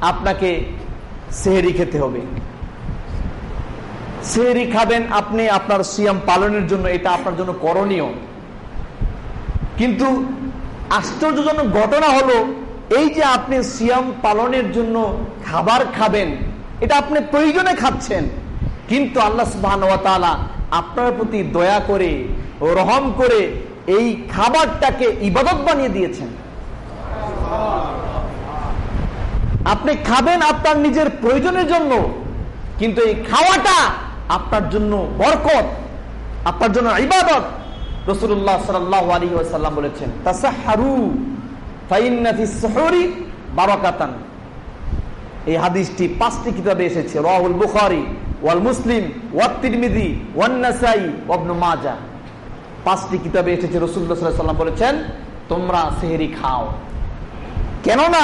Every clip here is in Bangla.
আপনাকে সেহেরি খেতে হবে। সেহেরি খাবেন আপনি, আপনার সিয়াম পালনের জন্য, এটা আপনার জন্য করণীয়। কিন্তু আশ্চর্যজনক ঘটনা হলো, এই যে আপনি সিয়াম পালনের জন্য খাবার খাবেন, এটা আপনি প্রয়োজনে খাচ্ছেন। কিন্তু আল্লাহ সুবাহ আপনার প্রতি দয়া করে, রহম করে এই খাবারটাকে ইবাদত বানিয়ে দিয়েছেন। আপনি খাবেন আপনার নিজের প্রয়োজনের জন্য, কিন্তু এই খাওয়াটা আপনার জন্য বরকত, আপনার জন্য ইবাদত। রসুল্লাহ সাল্লাহ আলী সাল্লাম বলেছেন তাসাহারু বারাকাতান। এই হাদিসটি পাঁচটি কিতাবে এসেছে, রাহুল বুখারি, ওয়াল মুসলিম, ওয়াত তিরমিজি, ওয়ান নাসাই ওয়াবনু মাজা পাঁচটি কিতাবে এসেছে রসুল্লাহ সাল্লাম বলেছেন, তোমরা সেহেরি খাও। কেননা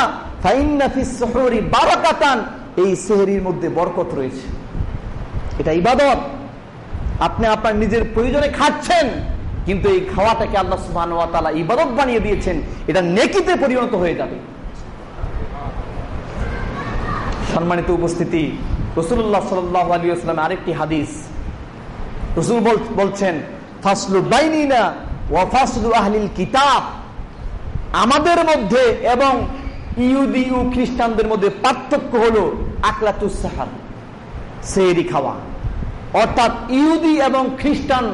বারাকাতান, এই সেহেরির মধ্যে বরকত রয়েছে। এটা ইবাদত। আপনি আপনার নিজের প্রয়োজনে খাচ্ছেন, কিন্তু এই খাওয়াটাকে আল্লাহ সুবাহ ইবাদত বানিয়ে দিয়েছেন, এটা নেকিতে পরিণত হয়ে যাবে। সম্মানিত উপস্থিতি রসুল্লাহ সাল্লাহ আলী আরেকটি হাদিস। রসুল বলছেন, ফাসলু বাইনিনা ও ফাসলু আহলিল কিতাব। আমাদের মধ্যে এবং ইহুদি ও খ্রিস্টানদের মধ্যে পার্থক্য হলো আকলাতুসাহার সেহরি খাওয়া। অর্থাৎ ইহুদি এবং খ্রিস্টান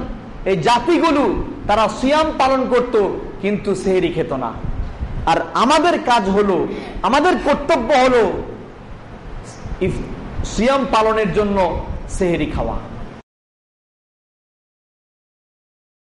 এই জাতিগুলো তারা সিয়াম পালন করত, কিন্তু সেহেরি খেত না। আর আমাদের কাজ হলো, আমাদের কর্তব্য হলো সিয়াম পালনের জন্য সেহেরি খাওয়া।